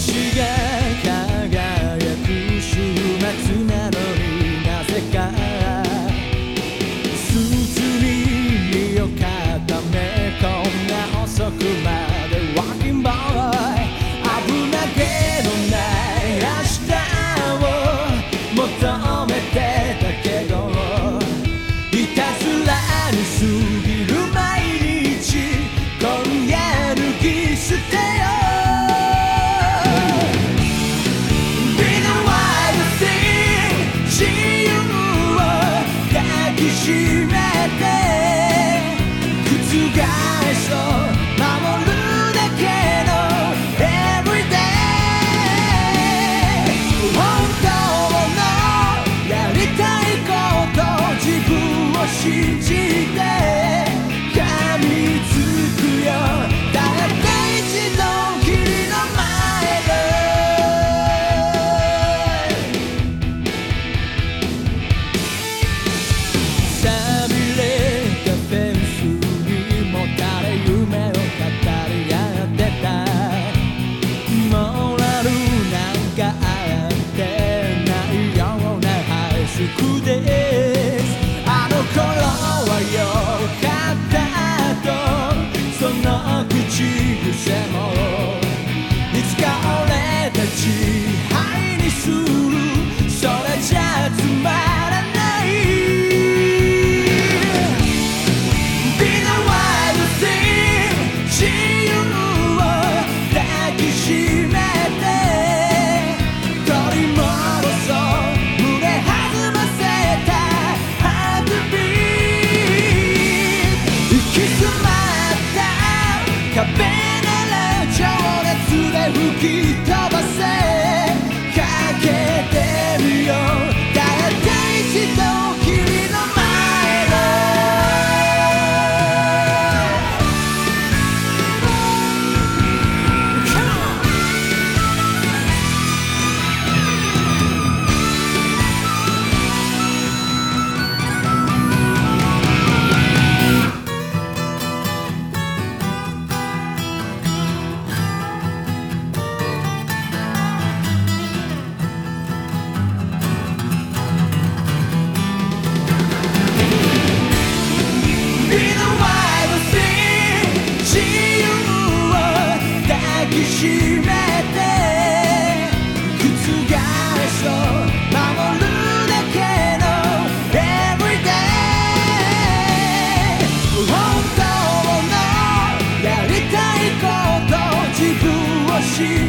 许愿 Yeah. she